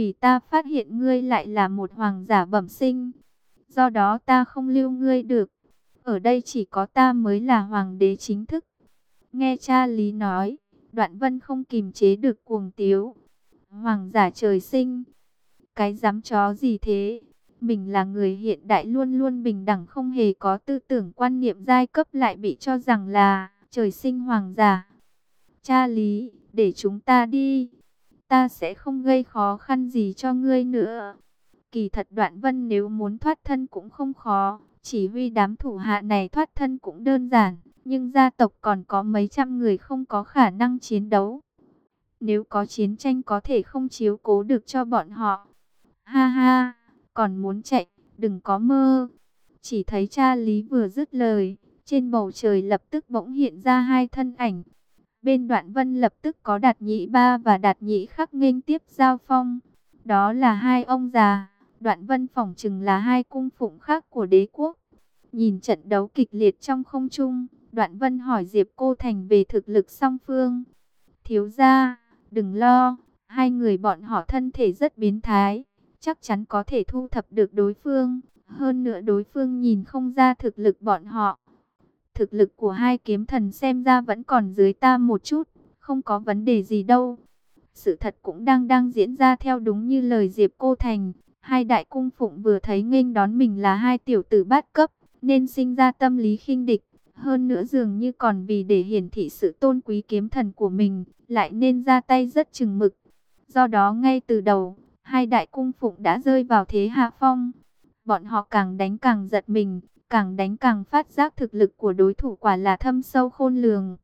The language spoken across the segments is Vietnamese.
vì ta phát hiện ngươi lại là một hoàng giả bẩm sinh. Do đó ta không lưu ngươi được. Ở đây chỉ có ta mới là hoàng đế chính thức. Nghe cha Lý nói, đoạn vân không kìm chế được cuồng tiếu. Hoàng giả trời sinh. Cái dám chó gì thế? Mình là người hiện đại luôn luôn bình đẳng không hề có tư tưởng quan niệm giai cấp lại bị cho rằng là trời sinh hoàng giả. Cha Lý, để chúng ta đi. Ta sẽ không gây khó khăn gì cho ngươi nữa. Kỳ thật đoạn vân nếu muốn thoát thân cũng không khó. Chỉ huy đám thủ hạ này thoát thân cũng đơn giản. Nhưng gia tộc còn có mấy trăm người không có khả năng chiến đấu. Nếu có chiến tranh có thể không chiếu cố được cho bọn họ. Ha ha, còn muốn chạy, đừng có mơ. Chỉ thấy cha Lý vừa dứt lời, trên bầu trời lập tức bỗng hiện ra hai thân ảnh. Bên đoạn vân lập tức có đạt nhị ba và đạt nhị khắc nghênh tiếp giao phong. Đó là hai ông già, đoạn vân phỏng chừng là hai cung phụng khác của đế quốc. Nhìn trận đấu kịch liệt trong không trung, đoạn vân hỏi Diệp Cô Thành về thực lực song phương. Thiếu gia, đừng lo, hai người bọn họ thân thể rất biến thái, chắc chắn có thể thu thập được đối phương. Hơn nữa đối phương nhìn không ra thực lực bọn họ. Thực lực của hai kiếm thần xem ra vẫn còn dưới ta một chút, không có vấn đề gì đâu. Sự thật cũng đang đang diễn ra theo đúng như lời Diệp Cô Thành. Hai đại cung phụng vừa thấy nghênh đón mình là hai tiểu tử bát cấp, nên sinh ra tâm lý khinh địch. Hơn nữa dường như còn vì để hiển thị sự tôn quý kiếm thần của mình, lại nên ra tay rất chừng mực. Do đó ngay từ đầu, hai đại cung phụng đã rơi vào thế hạ phong. Bọn họ càng đánh càng giật mình, càng đánh càng phát giác thực lực của đối thủ quả là thâm sâu khôn lường.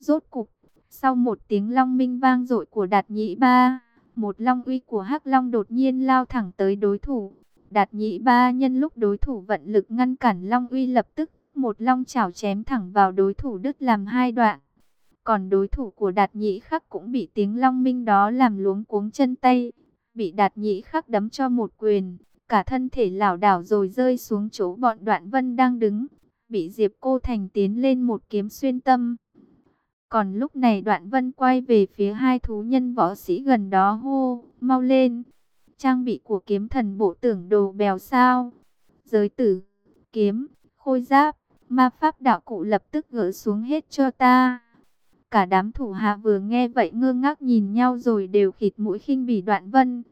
Rốt cục, sau một tiếng long minh vang dội của Đạt Nhĩ Ba, một long uy của Hắc Long đột nhiên lao thẳng tới đối thủ. Đạt Nhĩ Ba nhân lúc đối thủ vận lực ngăn cản long uy lập tức một long chảo chém thẳng vào đối thủ đứt làm hai đoạn. Còn đối thủ của Đạt Nhĩ Khắc cũng bị tiếng long minh đó làm luống cuống chân tay, bị Đạt Nhĩ Khắc đấm cho một quyền, cả thân thể lảo đảo rồi rơi xuống chỗ bọn Đoạn Vân đang đứng, bị Diệp Cô Thành tiến lên một kiếm xuyên tâm. Còn lúc này Đoạn Vân quay về phía hai thú nhân võ sĩ gần đó hô, mau lên. Trang bị của kiếm thần bộ tưởng đồ bèo sao. Giới tử, kiếm, khôi giáp, ma pháp đạo cụ lập tức gỡ xuống hết cho ta. Cả đám thủ hạ vừa nghe vậy ngơ ngác nhìn nhau rồi đều khịt mũi khinh bỉ đoạn vân.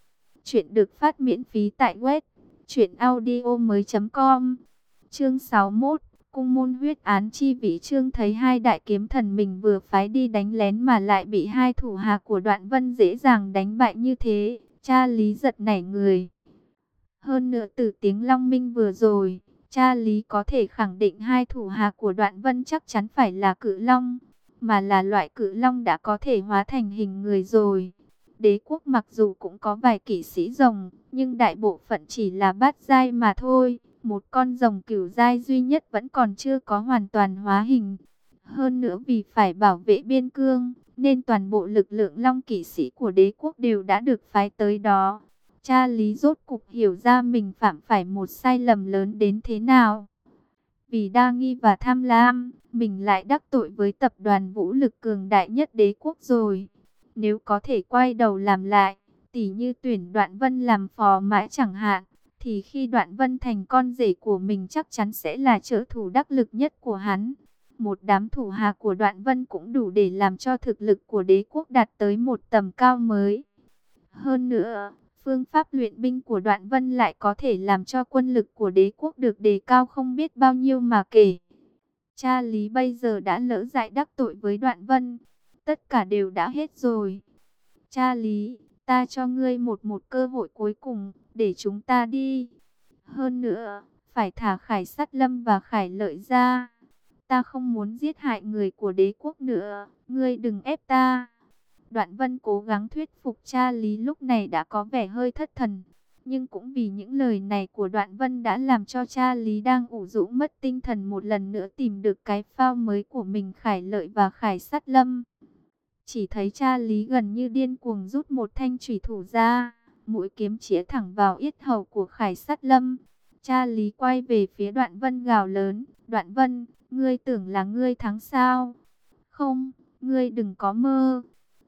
Chuyện được phát miễn phí tại web truyệnaudiomoi.com. Chương 61, cung môn huyết án chi vị chương thấy hai đại kiếm thần mình vừa phái đi đánh lén mà lại bị hai thủ hạ của Đoạn Vân dễ dàng đánh bại như thế, cha Lý giật nảy người. Hơn nữa từ tiếng Long Minh vừa rồi, cha Lý có thể khẳng định hai thủ hạ của Đoạn Vân chắc chắn phải là cự long, mà là loại cự long đã có thể hóa thành hình người rồi. Đế quốc mặc dù cũng có vài kỷ sĩ rồng, nhưng đại bộ phận chỉ là bát giai mà thôi. Một con rồng cửu giai duy nhất vẫn còn chưa có hoàn toàn hóa hình. Hơn nữa vì phải bảo vệ biên cương, nên toàn bộ lực lượng long kỷ sĩ của đế quốc đều đã được phái tới đó. Cha Lý rốt cục hiểu ra mình phạm phải một sai lầm lớn đến thế nào. Vì đa nghi và tham lam, mình lại đắc tội với tập đoàn vũ lực cường đại nhất đế quốc rồi. Nếu có thể quay đầu làm lại, tỉ như tuyển đoạn vân làm phò mãi chẳng hạn, thì khi đoạn vân thành con rể của mình chắc chắn sẽ là trợ thủ đắc lực nhất của hắn. Một đám thủ hạ của đoạn vân cũng đủ để làm cho thực lực của đế quốc đạt tới một tầm cao mới. Hơn nữa, phương pháp luyện binh của đoạn vân lại có thể làm cho quân lực của đế quốc được đề cao không biết bao nhiêu mà kể. Cha Lý bây giờ đã lỡ dại đắc tội với đoạn vân, tất cả đều đã hết rồi. Cha Lý, ta cho ngươi một một cơ hội cuối cùng, để chúng ta đi. Hơn nữa, phải thả Khải Sát Lâm và Khải Lợi ra. Ta không muốn giết hại người của đế quốc nữa, ngươi đừng ép ta. Đoạn Vân cố gắng thuyết phục cha Lý lúc này đã có vẻ hơi thất thần. Nhưng cũng vì những lời này của Đoạn Vân đã làm cho cha Lý đang ủ rũ mất tinh thần một lần nữa tìm được cái phao mới của mình Khải Lợi và Khải Sát Lâm. Chỉ thấy cha Lý gần như điên cuồng rút một thanh thủy thủ ra, mũi kiếm chĩa thẳng vào yết hầu của Khải Sát Lâm. Cha Lý quay về phía Đoạn Vân gào lớn, Đoạn Vân, ngươi tưởng là ngươi thắng sao? Không, ngươi đừng có mơ.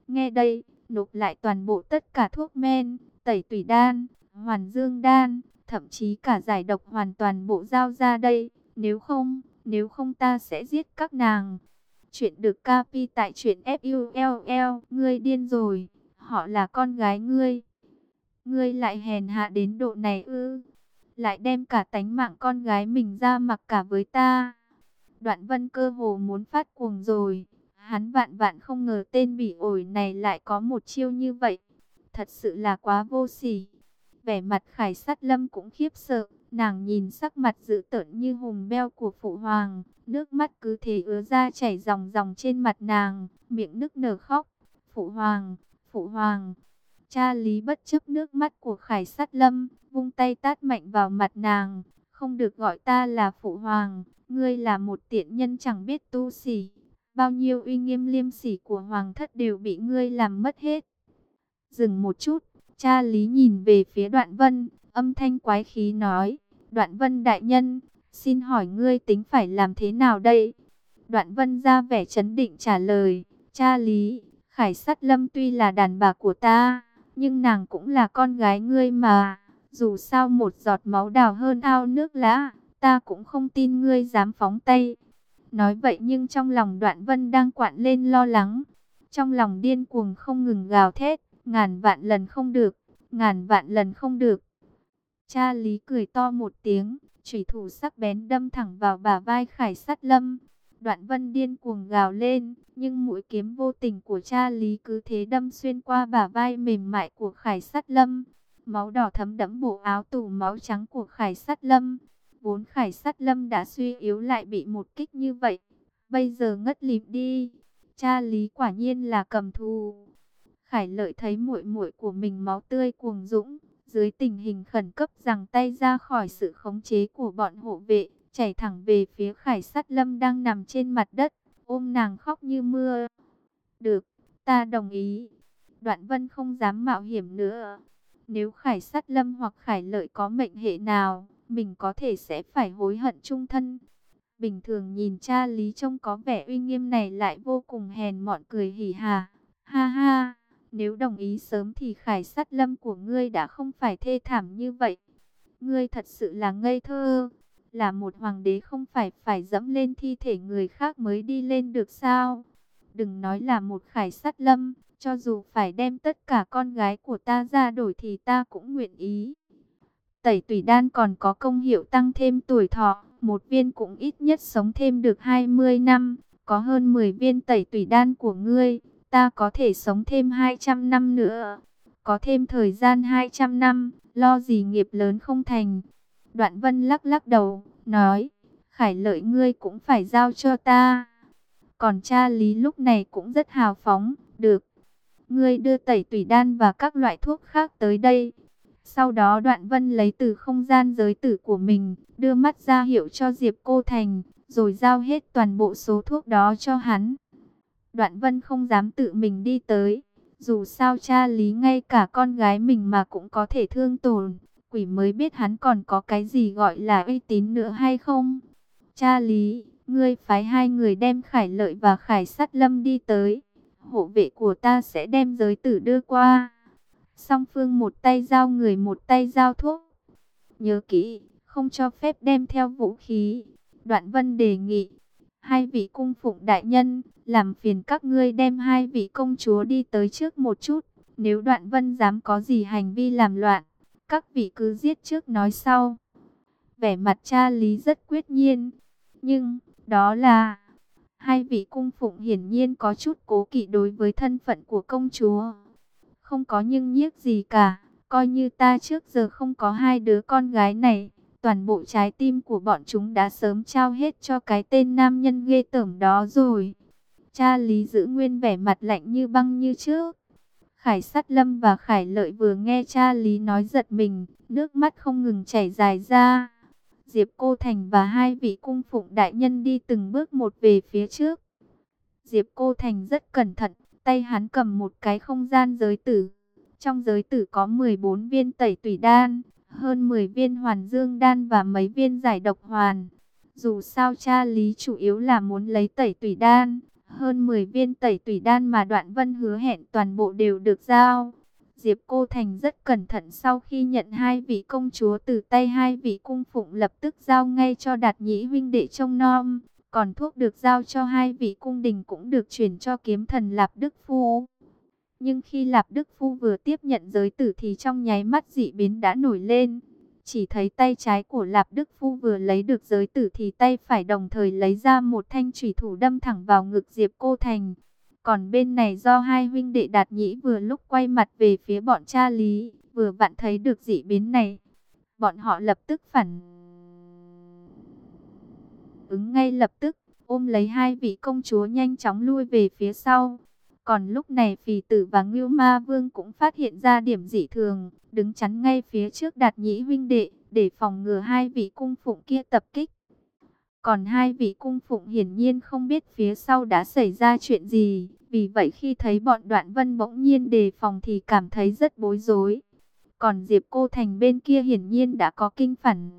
Nghe đây, nộp lại toàn bộ tất cả thuốc men, tẩy tủy đan, hoàn dương đan, thậm chí cả giải độc hoàn toàn bộ giao ra đây. Nếu không, nếu không ta sẽ giết các nàng. Chuyện được copy tại chuyện FULL, ngươi điên rồi, họ là con gái ngươi. Ngươi lại hèn hạ đến độ này ư, lại đem cả tánh mạng con gái mình ra mặc cả với ta. Đoạn vân cơ hồ muốn phát cuồng rồi, hắn vạn vạn không ngờ tên bỉ ổi này lại có một chiêu như vậy. Thật sự là quá vô sỉ. Vẻ mặt khải sát lâm cũng khiếp sợ, nàng nhìn sắc mặt dữ tợn như hùng beo của phụ hoàng, nước mắt cứ thế ứa ra chảy ròng ròng trên mặt nàng, miệng nức nở khóc. Phụ hoàng, phụ hoàng, cha lý bất chấp nước mắt của khải sát lâm, vung tay tát mạnh vào mặt nàng, không được gọi ta là phụ hoàng, ngươi là một tiện nhân chẳng biết tu sỉ, bao nhiêu uy nghiêm liêm sỉ của hoàng thất đều bị ngươi làm mất hết. Dừng một chút, cha lý nhìn về phía đoạn vân, âm thanh quái khí nói, đoạn vân đại nhân, xin hỏi ngươi tính phải làm thế nào đây? Đoạn vân ra vẻ chấn định trả lời, cha lý, khải sát lâm tuy là đàn bà của ta, nhưng nàng cũng là con gái ngươi mà, dù sao một giọt máu đào hơn ao nước lã, ta cũng không tin ngươi dám phóng tay. Nói vậy nhưng trong lòng đoạn vân đang quặn lên lo lắng, trong lòng điên cuồng không ngừng gào thét, ngàn vạn lần không được, ngàn vạn lần không được. Cha Lý cười to một tiếng, chủy thủ sắc bén đâm thẳng vào bả vai Khải Sát Lâm. Đoạn Vân điên cuồng gào lên, nhưng mũi kiếm vô tình của cha Lý cứ thế đâm xuyên qua bả vai mềm mại của Khải Sát Lâm. Máu đỏ thấm đẫm bộ áo tủ máu trắng của Khải Sát Lâm. Vốn Khải Sát Lâm đã suy yếu lại bị một kích như vậy, bây giờ ngất lịm đi. Cha Lý quả nhiên là cầm thù. Khải Lợi thấy muội muội của mình máu tươi cuồng dũng, dưới tình hình khẩn cấp rằng tay ra khỏi sự khống chế của bọn hộ vệ, chảy thẳng về phía Khải Sát Lâm đang nằm trên mặt đất, ôm nàng khóc như mưa. Được, ta đồng ý. Đoạn Vân không dám mạo hiểm nữa. Nếu Khải Sát Lâm hoặc Khải Lợi có mệnh hệ nào, mình có thể sẽ phải hối hận chung thân. Bình thường nhìn cha Lý trông có vẻ uy nghiêm này lại vô cùng hèn mọn cười hỉ hà. Ha ha! Nếu đồng ý sớm thì khải sát lâm của ngươi đã không phải thê thảm như vậy. Ngươi thật sự là ngây thơ. Là một hoàng đế không phải phải dẫm lên thi thể người khác mới đi lên được sao? Đừng nói là một khải sát lâm. Cho dù phải đem tất cả con gái của ta ra đổi thì ta cũng nguyện ý. Tẩy tủy đan còn có công hiệu tăng thêm tuổi thọ. Một viên cũng ít nhất sống thêm được 20 năm. Có hơn 10 viên tẩy tủy đan của ngươi ta có thể sống thêm 200 năm nữa. Có thêm thời gian 200 năm, lo gì nghiệp lớn không thành. Đoạn vân lắc lắc đầu, nói, khải lợi ngươi cũng phải giao cho ta. Còn cha lý lúc này cũng rất hào phóng, được. Ngươi đưa tẩy tủy đan và các loại thuốc khác tới đây. Sau đó đoạn vân lấy từ không gian giới tử của mình, đưa mắt ra hiệu cho Diệp Cô Thành, rồi giao hết toàn bộ số thuốc đó cho hắn. Đoạn vân không dám tự mình đi tới. Dù sao cha lý ngay cả con gái mình mà cũng có thể thương tổn. Quỷ mới biết hắn còn có cái gì gọi là uy tín nữa hay không. Cha lý, ngươi phái hai người đem khải lợi và khải Sắt lâm đi tới. Hộ vệ của ta sẽ đem giới tử đưa qua. Song phương một tay giao người một tay giao thuốc. Nhớ kỹ, không cho phép đem theo vũ khí. Đoạn vân đề nghị, hai vị cung phụng đại nhân, làm phiền các ngươi đem hai vị công chúa đi tới trước một chút. Nếu đoạn vân dám có gì hành vi làm loạn, các vị cứ giết trước nói sau. Vẻ mặt cha lý rất quyết nhiên, nhưng đó là... Hai vị cung phụng hiển nhiên có chút cố kỵ đối với thân phận của công chúa. Không có nhưng nhiếc gì cả, coi như ta trước giờ không có hai đứa con gái này toàn bộ trái tim của bọn chúng đã sớm trao hết cho cái tên nam nhân ghê tởm đó rồi. Cha Lý giữ nguyên vẻ mặt lạnh như băng như trước. Khải sát lâm và Khải lợi vừa nghe cha Lý nói giật mình, nước mắt không ngừng chảy dài ra. Diệp Cô Thành và hai vị cung phụng đại nhân đi từng bước một về phía trước. Diệp Cô Thành rất cẩn thận, tay hắn cầm một cái không gian giới tử. Trong giới tử có 14 viên tẩy tủy đan, hơn 10 viên hoàn dương đan và mấy viên giải độc hoàn. Dù sao cha lý chủ yếu là muốn lấy tẩy tủy đan, hơn 10 viên tẩy tủy đan mà đoạn vân hứa hẹn toàn bộ đều được giao. Diệp Cô Thành rất cẩn thận sau khi nhận hai vị công chúa từ tay hai vị cung phụng lập tức giao ngay cho đạt nhĩ huynh đệ trông nom. Còn thuốc được giao cho hai vị cung đình cũng được chuyển cho kiếm thần Lạp Đức Phu. Nhưng khi Lạp Đức Phu vừa tiếp nhận giới tử thì trong nháy mắt dị biến đã nổi lên. Chỉ thấy tay trái của Lạp Đức Phu vừa lấy được giới tử thì tay phải đồng thời lấy ra một thanh thủy thủ đâm thẳng vào ngực Diệp Cô Thành. Còn bên này do hai huynh đệ đạt nhĩ vừa lúc quay mặt về phía bọn cha Lý, vừa vặn thấy được dị biến này. Bọn họ lập tức phản ứng ngay lập tức, ôm lấy hai vị công chúa nhanh chóng lui về phía sau. Còn lúc này phì tử và Ngưu Ma Vương cũng phát hiện ra điểm dị thường, đứng chắn ngay phía trước đạt nhĩ huynh đệ, để phòng ngừa hai vị cung phụng kia tập kích. Còn hai vị cung phụng hiển nhiên không biết phía sau đã xảy ra chuyện gì, vì vậy khi thấy bọn đoạn vân bỗng nhiên đề phòng thì cảm thấy rất bối rối. Còn Diệp Cô Thành bên kia hiển nhiên đã có kinh phản.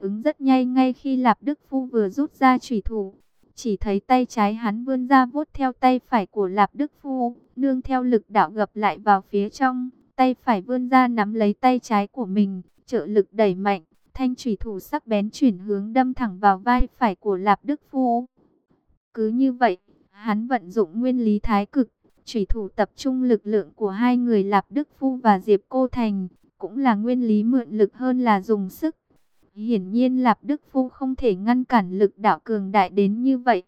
Ứng rất nhanh ngay khi Lạp Đức Phu vừa rút ra trùy thủ, chỉ thấy tay trái hắn vươn ra vuốt theo tay phải của Lạp Đức Phu, nương theo lực đạo gập lại vào phía trong, tay phải vươn ra nắm lấy tay trái của mình, trợ lực đẩy mạnh, thanh thủy thủ sắc bén chuyển hướng đâm thẳng vào vai phải của Lạp Đức Phu. Cứ như vậy, hắn vận dụng nguyên lý thái cực, thủy thủ tập trung lực lượng của hai người Lạp Đức Phu và Diệp Cô Thành, cũng là nguyên lý mượn lực hơn là dùng sức. Hiển nhiên Lạp Đức Phu không thể ngăn cản lực đạo cường đại đến như vậy.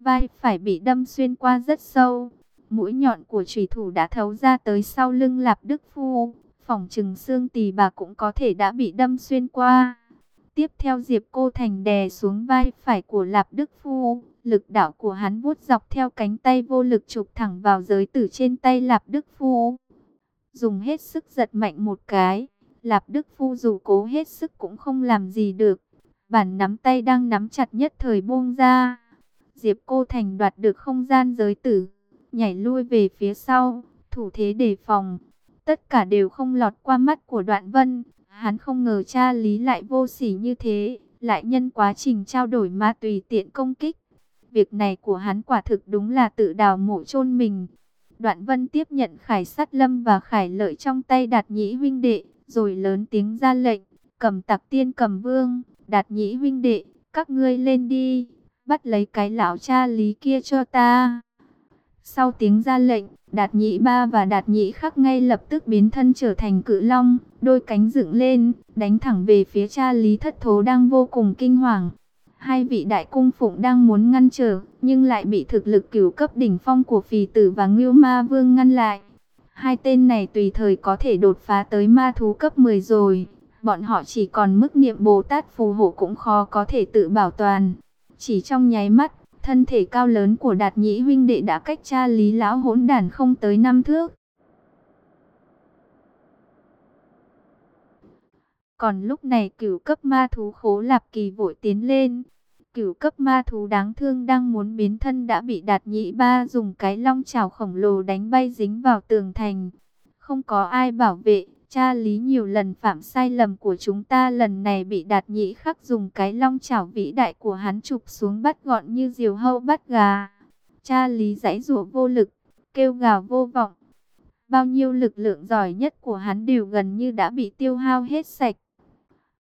Vai phải bị đâm xuyên qua rất sâu. Mũi nhọn của trùy thủ đã thấu ra tới sau lưng Lạp Đức Phu. Phòng trừng xương tỳ bà cũng có thể đã bị đâm xuyên qua. Tiếp theo Diệp Cô Thành đè xuống vai phải của Lạp Đức Phu. Lực đạo của hắn vuốt dọc theo cánh tay vô lực chụp thẳng vào giới tử trên tay Lạp Đức Phu. Dùng hết sức giật mạnh một cái Lạp Đức Phu dù cố hết sức cũng không làm gì được. Bản nắm tay đang nắm chặt nhất thời buông ra. Diệp Cô Thành đoạt được không gian giới tử, nhảy lui về phía sau, thủ thế đề phòng. Tất cả đều không lọt qua mắt của đoạn vân. Hắn không ngờ cha lý lại vô sỉ như thế, lại nhân quá trình trao đổi ma tùy tiện công kích. Việc này của hắn quả thực đúng là tự đào mộ chôn mình. Đoạn vân tiếp nhận khải sát lâm và khải lợi trong tay đạt nhĩ huynh đệ, rồi lớn tiếng ra lệnh, cầm tặc tiên cầm vương, đạt nhĩ huynh đệ, các ngươi lên đi, bắt lấy cái lão cha lý kia cho ta. Sau tiếng ra lệnh, đạt nhĩ ba và đạt nhĩ khắc ngay lập tức biến thân trở thành cự long, đôi cánh dựng lên, đánh thẳng về phía cha lý thất thố đang vô cùng kinh hoàng. Hai vị đại cung phụng đang muốn ngăn trở, nhưng lại bị thực lực cửu cấp đỉnh phong của phì tử và ngưu ma vương ngăn lại. Hai tên này tùy thời có thể đột phá tới ma thú cấp 10 rồi. Bọn họ chỉ còn mức niệm Bồ Tát phù hộ cũng khó có thể tự bảo toàn. Chỉ trong nháy mắt, thân thể cao lớn của đạt nhĩ huynh đệ đã cách cha lý lão hỗn đàn không tới năm thước. Còn lúc này cửu cấp ma thú khố lạp kỳ vội tiến lên, Cửu cấp ma thú đáng thương đang muốn biến thân đã bị đạt nhị ba dùng cái long chảo khổng lồ đánh bay dính vào tường thành. Không có ai bảo vệ, cha lý nhiều lần phạm sai lầm của chúng ta lần này bị đạt nhị khắc dùng cái long chảo vĩ đại của hắn chụp xuống bắt gọn như diều hâu bắt gà. Cha lý giãy rủa vô lực, kêu gào vô vọng. Bao nhiêu lực lượng giỏi nhất của hắn đều gần như đã bị tiêu hao hết sạch.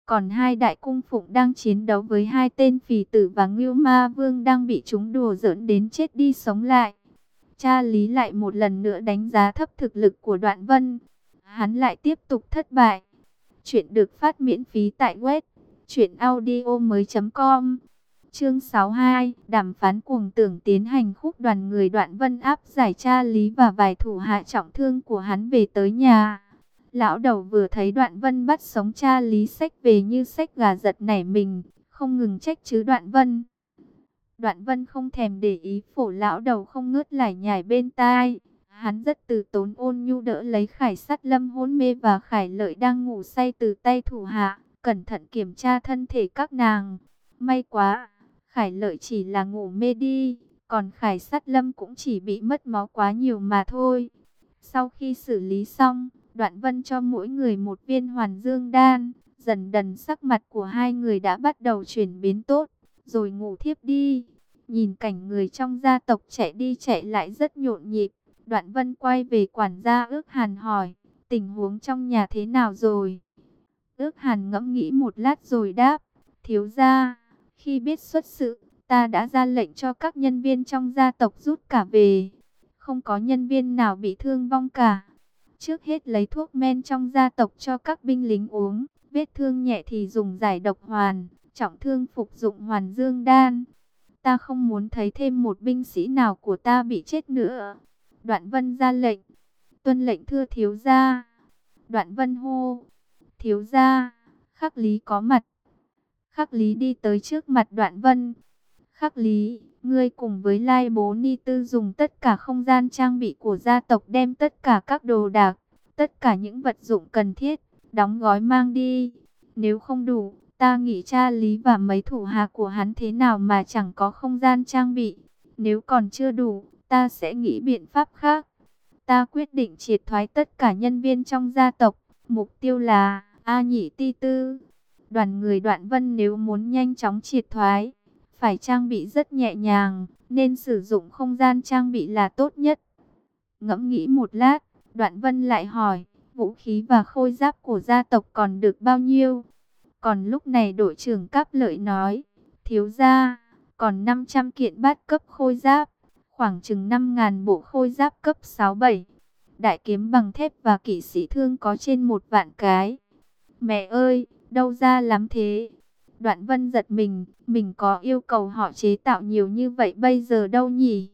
Còn hai đại cung phụng đang chiến đấu với hai tên phì tử và ngưu ma vương đang bị chúng đùa giỡn đến chết đi sống lại. Cha Lý lại một lần nữa đánh giá thấp thực lực của đoạn vân. Hắn lại tiếp tục thất bại. Chuyện được phát miễn phí tại web mới.com Chương 62, đàm phán cuồng tưởng tiến hành khúc đoàn người đoạn vân áp giải cha Lý và vài thủ hạ trọng thương của hắn về tới nhà. Lão đầu vừa thấy đoạn vân bắt sống cha lý sách về như sách gà giật nảy mình, không ngừng trách chứ đoạn vân. Đoạn vân không thèm để ý phổ lão đầu không ngớt lải nhải bên tai. Hắn rất từ tốn ôn nhu đỡ lấy khải sắt lâm hôn mê và khải lợi đang ngủ say từ tay thủ hạ, cẩn thận kiểm tra thân thể các nàng. May quá, khải lợi chỉ là ngủ mê đi, còn khải sắt lâm cũng chỉ bị mất máu quá nhiều mà thôi. Sau khi xử lý xong, Đoạn vân cho mỗi người một viên hoàn dương đan. Dần dần sắc mặt của hai người đã bắt đầu chuyển biến tốt. Rồi ngủ thiếp đi. Nhìn cảnh người trong gia tộc chạy đi chạy lại rất nhộn nhịp. Đoạn Vân quay về quản gia ước hàn hỏi, tình huống trong nhà thế nào rồi? Ước hàn ngẫm nghĩ một lát rồi đáp, thiếu gia, khi biết xuất sự, ta đã ra lệnh cho các nhân viên trong gia tộc rút cả về. Không có nhân viên nào bị thương vong cả. Trước hết lấy thuốc men trong gia tộc cho các binh lính uống, vết thương nhẹ thì dùng giải độc hoàn, trọng thương phục dụng hoàn dương đan. Ta không muốn thấy thêm một binh sĩ nào của ta bị chết nữa. Đoạn vân ra lệnh. Tuân lệnh thưa thiếu gia. Đoạn vân hô. Thiếu gia. Khắc lý có mặt. Khắc lý đi tới trước mặt đoạn vân. Khắc lý, ngươi cùng với Lai Bố Ni Tư dùng tất cả không gian trang bị của gia tộc đem tất cả các đồ đạc, tất cả những vật dụng cần thiết, đóng gói mang đi. Nếu không đủ, ta nghĩ cha Lý và mấy thủ hạ của hắn thế nào mà chẳng có không gian trang bị. Nếu còn chưa đủ, ta sẽ nghĩ biện pháp khác. Ta quyết định triệt thoái tất cả nhân viên trong gia tộc. Mục tiêu là A Nhị Ti Tư. Đoàn người đoạn vân nếu muốn nhanh chóng triệt thoái, phải trang bị rất nhẹ nhàng, nên sử dụng không gian trang bị là tốt nhất. Ngẫm nghĩ một lát, đoạn vân lại hỏi, vũ khí và khôi giáp của gia tộc còn được bao nhiêu? Còn lúc này đội trưởng Cáp Lợi nói, thiếu gia, còn 500 kiện bát cấp khôi giáp, khoảng chừng 5.000 bộ khôi giáp cấp 6-7. Đại kiếm bằng thép và kỵ sĩ thương có trên một vạn cái. Mẹ ơi, đâu ra lắm thế? Đoạn vân giật mình, mình có yêu cầu họ chế tạo nhiều như vậy bây giờ đâu nhỉ?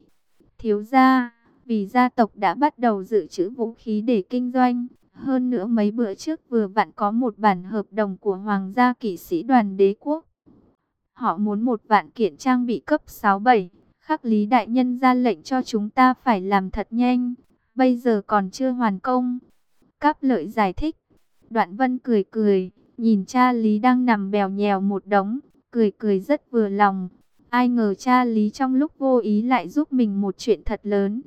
Thiếu gia, vì gia tộc đã bắt đầu dự trữ vũ khí để kinh doanh. Hơn nữa mấy bữa trước vừa vặn có một bản hợp đồng của Hoàng gia kỵ sĩ đoàn đế quốc. Họ muốn một vạn kiện trang bị cấp 6-7. Khắc lý đại nhân ra lệnh cho chúng ta phải làm thật nhanh. Bây giờ còn chưa hoàn công. Cáp lợi giải thích. Đoạn vân cười cười. Nhìn cha Lý đang nằm bèo nhèo một đống, cười cười rất vừa lòng. Ai ngờ cha Lý trong lúc vô ý lại giúp mình một chuyện thật lớn.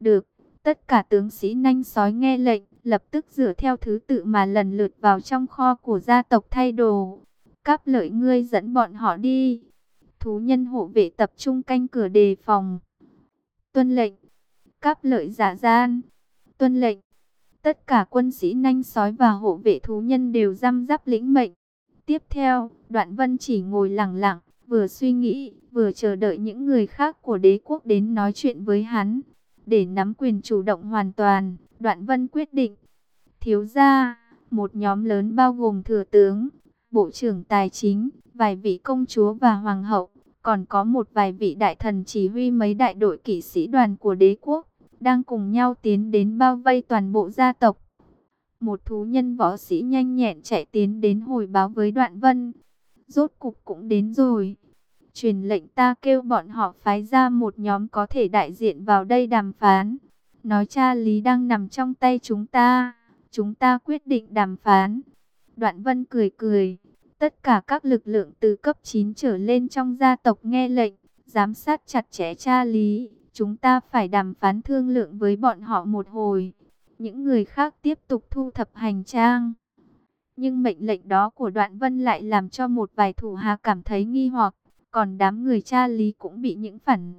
Được, tất cả tướng sĩ nanh sói nghe lệnh, lập tức dựa theo thứ tự mà lần lượt vào trong kho của gia tộc thay đồ. Cáp lợi ngươi dẫn bọn họ đi. Thú nhân hộ vệ tập trung canh cửa đề phòng. Tuân lệnh. Cáp lợi giả gian. Tuân lệnh. Tất cả quân sĩ nanh sói và hộ vệ thú nhân đều răm rắp lĩnh mệnh. Tiếp theo, đoạn vân chỉ ngồi lặng lặng, vừa suy nghĩ, vừa chờ đợi những người khác của đế quốc đến nói chuyện với hắn. Để nắm quyền chủ động hoàn toàn, đoạn vân quyết định. Thiếu ra, một nhóm lớn bao gồm thừa tướng, bộ trưởng tài chính, vài vị công chúa và hoàng hậu, còn có một vài vị đại thần chỉ huy mấy đại đội kỵ sĩ đoàn của đế quốc đang cùng nhau tiến đến bao vây toàn bộ gia tộc. Một thú nhân võ sĩ nhanh nhẹn chạy tiến đến hồi báo với Đoạn Vân. Rốt cục cũng đến rồi. Truyền lệnh ta kêu bọn họ phái ra một nhóm có thể đại diện vào đây đàm phán. Nói cha lý đang nằm trong tay chúng ta. Chúng ta quyết định đàm phán. Đoạn Vân cười cười. Tất cả các lực lượng từ cấp 9 trở lên trong gia tộc nghe lệnh, giám sát chặt chẽ cha lý. Chúng ta phải đàm phán thương lượng với bọn họ một hồi. Những người khác tiếp tục thu thập hành trang. Nhưng mệnh lệnh đó của đoạn vân lại làm cho một vài thủ hạ cảm thấy nghi hoặc. Còn đám người cha lý cũng bị những phản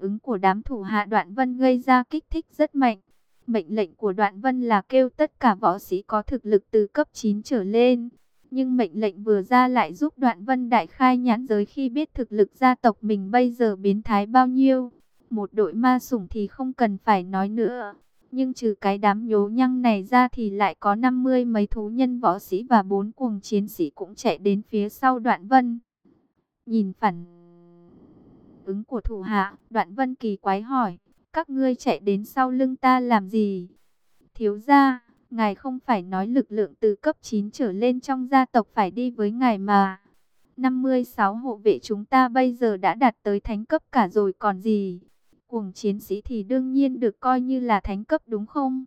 ứng của đám thủ hạ đoạn vân gây ra kích thích rất mạnh. Mệnh lệnh của đoạn vân là kêu tất cả võ sĩ có thực lực từ cấp 9 trở lên nhưng mệnh lệnh vừa ra lại giúp đoạn vân đại khai nhãn giới khi biết thực lực gia tộc mình bây giờ biến thái bao nhiêu. Một đội ma sủng thì không cần phải nói nữa. Nhưng trừ cái đám nhố nhăng này ra thì lại có 50 mấy thú nhân võ sĩ và bốn cuồng chiến sĩ cũng chạy đến phía sau đoạn vân. Nhìn phản ứng của thủ hạ, đoạn vân kỳ quái hỏi, các ngươi chạy đến sau lưng ta làm gì? Thiếu gia Ngài không phải nói lực lượng từ cấp 9 trở lên trong gia tộc phải đi với ngài mà. 56 hộ vệ chúng ta bây giờ đã đạt tới thánh cấp cả rồi, còn gì. Cuồng chiến sĩ thì đương nhiên được coi như là thánh cấp đúng không?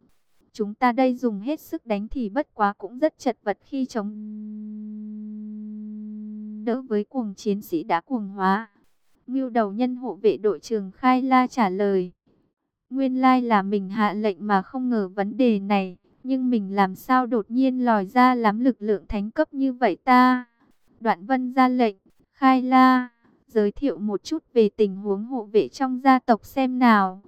Chúng ta đây dùng hết sức đánh thì bất quá cũng rất chật vật khi chống đỡ với cuồng chiến sĩ đã cuồng hóa. Ngưu đầu nhân hộ vệ đội trưởng Khai La trả lời. Nguyên lai là mình hạ lệnh mà không ngờ vấn đề này. Nhưng mình làm sao đột nhiên lòi ra lắm lực lượng thánh cấp như vậy ta? Đoạn vân ra lệnh, khai la, giới thiệu một chút về tình huống hộ vệ trong gia tộc xem nào.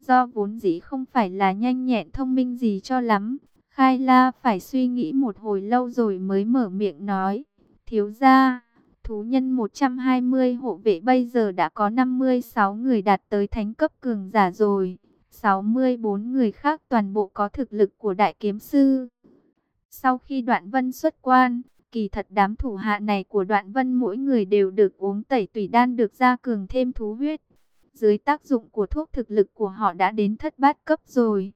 Do vốn dĩ không phải là nhanh nhẹn thông minh gì cho lắm, Khai La phải suy nghĩ một hồi lâu rồi mới mở miệng nói, thiếu gia, thú nhân 120 hộ vệ bây giờ đã có 56 người đạt tới thánh cấp cường giả rồi, 64 người khác toàn bộ có thực lực của đại kiếm sư. Sau khi đoạn vân xuất quan, kỳ thật đám thủ hạ này của đoạn vân mỗi người đều được uống tẩy tùy đan được gia cường thêm thú huyết. Dưới tác dụng của thuốc thực lực của họ đã đến thất bát cấp rồi.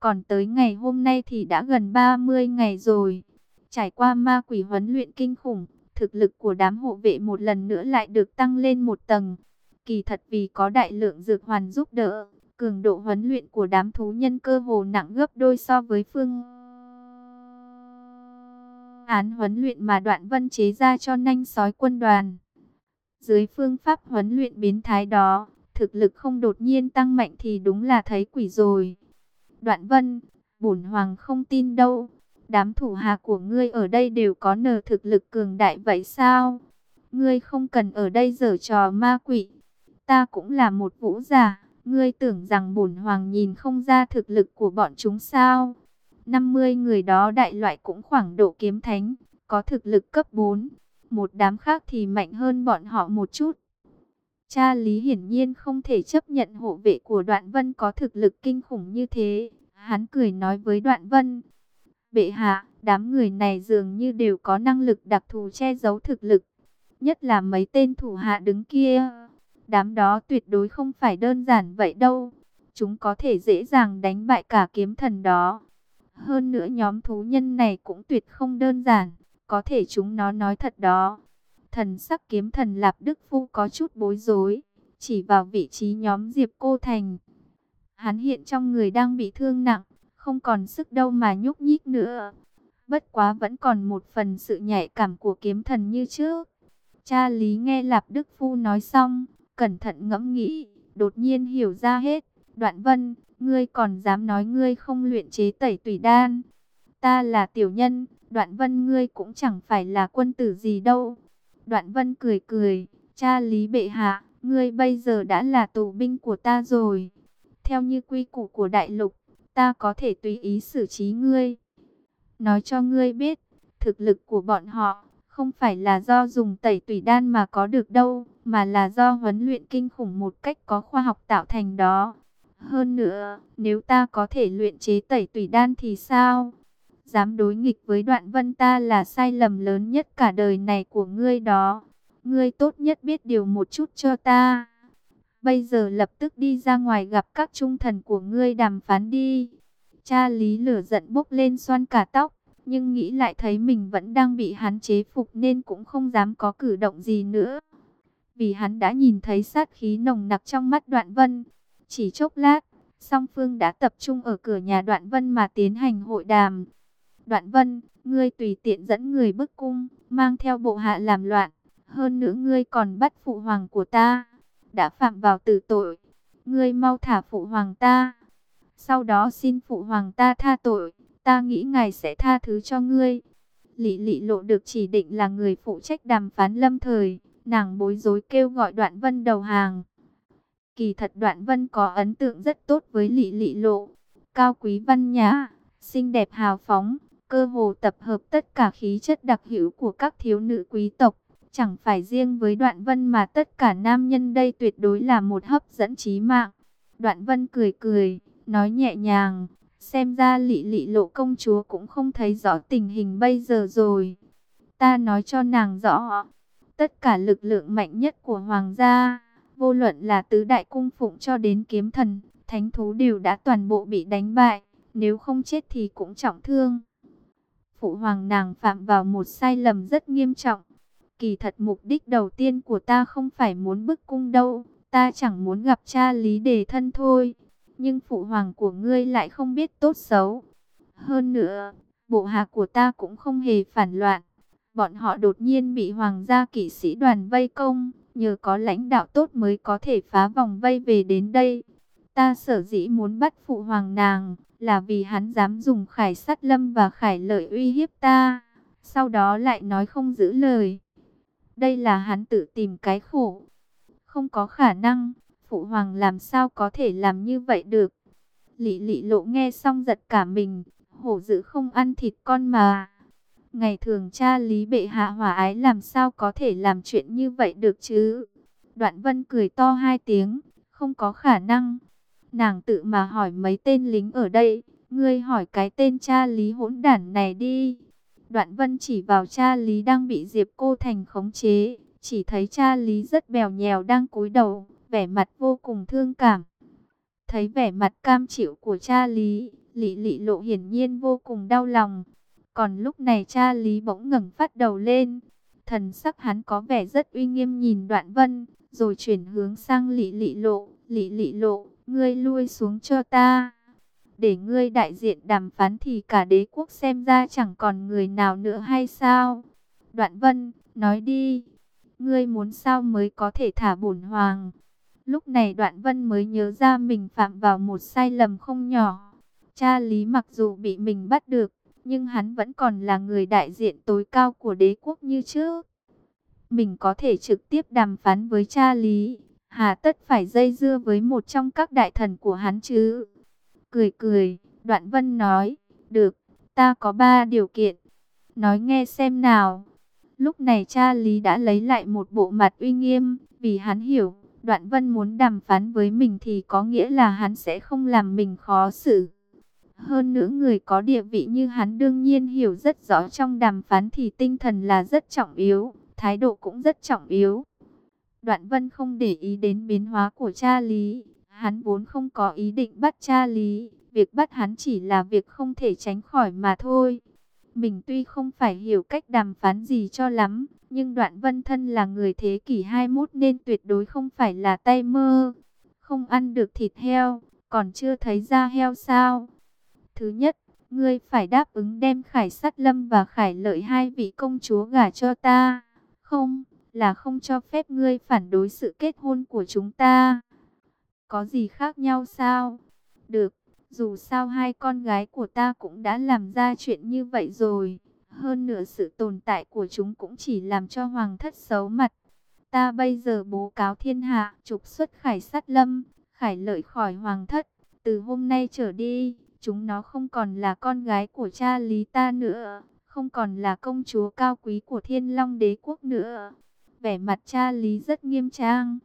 Còn tới ngày hôm nay thì đã gần 30 ngày rồi. Trải qua ma quỷ huấn luyện kinh khủng, thực lực của đám hộ vệ một lần nữa lại được tăng lên một tầng. Kỳ thật vì có đại lượng dược hoàn giúp đỡ, cường độ huấn luyện của đám thú nhân cơ hồ nặng gấp đôi so với phương án huấn luyện mà đoạn vân chế ra cho nanh sói quân đoàn. Dưới phương pháp huấn luyện biến thái đó, thực lực không đột nhiên tăng mạnh thì đúng là thấy quỷ rồi. Đoạn vân, bổn hoàng không tin đâu. Đám thủ hạ của ngươi ở đây đều có nờ thực lực cường đại vậy sao? Ngươi không cần ở đây giở trò ma quỷ. Ta cũng là một vũ giả. Ngươi tưởng rằng bổn hoàng nhìn không ra thực lực của bọn chúng sao? 50 người đó đại loại cũng khoảng độ kiếm thánh, có thực lực cấp 4. Một đám khác thì mạnh hơn bọn họ một chút. Cha Lý hiển nhiên không thể chấp nhận hộ vệ của Đoạn Vân có thực lực kinh khủng như thế. Hắn cười nói với Đoạn Vân. Bệ hạ, đám người này dường như đều có năng lực đặc thù che giấu thực lực. Nhất là mấy tên thủ hạ đứng kia. Đám đó tuyệt đối không phải đơn giản vậy đâu. Chúng có thể dễ dàng đánh bại cả kiếm thần đó. Hơn nữa nhóm thú nhân này cũng tuyệt không đơn giản. Có thể chúng nó nói thật đó. Thần sắc kiếm thần Lạp Đức Phu có chút bối rối. Chỉ vào vị trí nhóm Diệp Cô Thành. Hắn hiện trong người đang bị thương nặng. Không còn sức đâu mà nhúc nhích nữa. Bất quá vẫn còn một phần sự nhạy cảm của kiếm thần như trước. Cha Lý nghe Lạp Đức Phu nói xong. Cẩn thận ngẫm nghĩ. Đột nhiên hiểu ra hết. Đoạn vân, ngươi còn dám nói ngươi không luyện chế tẩy tùy đan. Ta là tiểu nhân, đoạn vân ngươi cũng chẳng phải là quân tử gì đâu. Đoạn vân cười cười, cha lý bệ hạ, ngươi bây giờ đã là tù binh của ta rồi. Theo như quy củ của đại lục, ta có thể tùy ý xử trí ngươi. Nói cho ngươi biết, thực lực của bọn họ không phải là do dùng tẩy tùy đan mà có được đâu, mà là do huấn luyện kinh khủng một cách có khoa học tạo thành đó. Hơn nữa, nếu ta có thể luyện chế tẩy tùy đan thì sao? Dám đối nghịch với đoạn vân ta là sai lầm lớn nhất cả đời này của ngươi đó. Ngươi tốt nhất biết điều một chút cho ta. Bây giờ lập tức đi ra ngoài gặp các trung thần của ngươi đàm phán đi. Cha lý lửa giận bốc lên xoan cả tóc. Nhưng nghĩ lại thấy mình vẫn đang bị hắn chế phục nên cũng không dám có cử động gì nữa. Vì hắn đã nhìn thấy sát khí nồng nặc trong mắt đoạn vân. Chỉ chốc lát, song phương đã tập trung ở cửa nhà Đoạn Vân mà tiến hành hội đàm. Đoạn Vân, ngươi tùy tiện dẫn người bức cung, mang theo bộ hạ làm loạn. Hơn nữa ngươi còn bắt phụ hoàng của ta, đã phạm vào tử tội. Ngươi mau thả phụ hoàng ta. Sau đó xin phụ hoàng ta tha tội, ta nghĩ ngài sẽ tha thứ cho ngươi. Lý Lị Lộ được chỉ định là người phụ trách đàm phán lâm thời, nàng bối rối kêu gọi Đoạn Vân đầu hàng. Kỳ thật Đoạn Vân có ấn tượng rất tốt với Lị Lị Lộ, cao quý văn nhã, xinh đẹp hào phóng, cơ hồ tập hợp tất cả khí chất đặc hữu của các thiếu nữ quý tộc. Chẳng phải riêng với Đoạn Vân mà tất cả nam nhân đây tuyệt đối là một hấp dẫn trí mạng. Đoạn Vân cười cười, nói nhẹ nhàng, xem ra Lị Lị Lộ công chúa cũng không thấy rõ tình hình bây giờ rồi. Ta nói cho nàng rõ, tất cả lực lượng mạnh nhất của hoàng gia Vô luận là tứ đại cung phụng cho đến kiếm thần, thánh thú đều đã toàn bộ bị đánh bại, nếu không chết thì cũng trọng thương. Phụ hoàng nàng phạm vào một sai lầm rất nghiêm trọng. Kỳ thật mục đích đầu tiên của ta không phải muốn bức cung đâu, ta chẳng muốn gặp cha lý đề thân thôi. Nhưng phụ hoàng của ngươi lại không biết tốt xấu. Hơn nữa, bộ hạ của ta cũng không hề phản loạn. Bọn họ đột nhiên bị hoàng gia kỵ sĩ đoàn vây công, nhờ có lãnh đạo tốt mới có thể phá vòng vây về đến đây. Ta sở dĩ muốn bắt phụ hoàng nàng, là vì hắn dám dùng khải sát lâm và khải lợi uy hiếp ta, sau đó lại nói không giữ lời. Đây là hắn tự tìm cái khổ. Không có khả năng, phụ hoàng làm sao có thể làm như vậy được. Lị lị lộ nghe xong giật cả mình, hổ dữ không ăn thịt con mà. Ngày thường cha lý bệ hạ hòa ái làm sao có thể làm chuyện như vậy được chứ. Đoạn vân cười to hai tiếng, không có khả năng. Nàng tự mà hỏi mấy tên lính ở đây, ngươi hỏi cái tên cha lý hỗn đản này đi. Đoạn vân chỉ vào cha lý đang bị Diệp Cô Thành khống chế, chỉ thấy cha lý rất bèo nhèo đang cúi đầu, vẻ mặt vô cùng thương cảm. Thấy vẻ mặt cam chịu của cha lý, lị lị lộ hiển nhiên vô cùng đau lòng. Còn lúc này cha lý bỗng ngẩng phát đầu lên, thần sắc hắn có vẻ rất uy nghiêm nhìn đoạn vân, rồi chuyển hướng sang lị lị lộ, lị lị lộ, ngươi lui xuống cho ta. Để ngươi đại diện đàm phán thì cả đế quốc xem ra chẳng còn người nào nữa hay sao? Đoạn vân, nói đi, ngươi muốn sao mới có thể thả bổn hoàng? Lúc này đoạn vân mới nhớ ra mình phạm vào một sai lầm không nhỏ. Cha Lý mặc dù bị mình bắt được, nhưng hắn vẫn còn là người đại diện tối cao của đế quốc như trước. Mình có thể trực tiếp đàm phán với cha Lý, hà tất phải dây dưa với một trong các đại thần của hắn chứ. Cười cười, đoạn vân nói, được, ta có ba điều kiện. Nói nghe xem nào. Lúc này cha Lý đã lấy lại một bộ mặt uy nghiêm, vì hắn hiểu, đoạn vân muốn đàm phán với mình thì có nghĩa là hắn sẽ không làm mình khó xử. Hơn nữa người có địa vị như hắn đương nhiên hiểu rất rõ trong đàm phán thì tinh thần là rất trọng yếu, thái độ cũng rất trọng yếu. Đoạn vân không để ý đến biến hóa của cha Lý, hắn vốn không có ý định bắt cha Lý, việc bắt hắn chỉ là việc không thể tránh khỏi mà thôi. Mình tuy không phải hiểu cách đàm phán gì cho lắm, nhưng đoạn vân thân là người thế kỷ 21 nên tuyệt đối không phải là tay mơ. Không ăn được thịt heo, còn chưa thấy da heo sao. Thứ nhất, ngươi phải đáp ứng đem Khải Sát Lâm và Khải Lợi hai vị công chúa gả cho ta. Không, là không cho phép ngươi phản đối sự kết hôn của chúng ta. Có gì khác nhau sao? Được, dù sao hai con gái của ta cũng đã làm ra chuyện như vậy rồi. Hơn nữa sự tồn tại của chúng cũng chỉ làm cho hoàng thất xấu mặt. Ta bây giờ bố cáo thiên hạ, trục xuất Khải Sát Lâm, Khải Lợi khỏi hoàng thất. Từ hôm nay trở đi, Chúng nó không còn là con gái của cha Lý ta nữa, không còn là công chúa cao quý của Thiên Long đế quốc nữa. Vẻ mặt cha Lý rất nghiêm trang.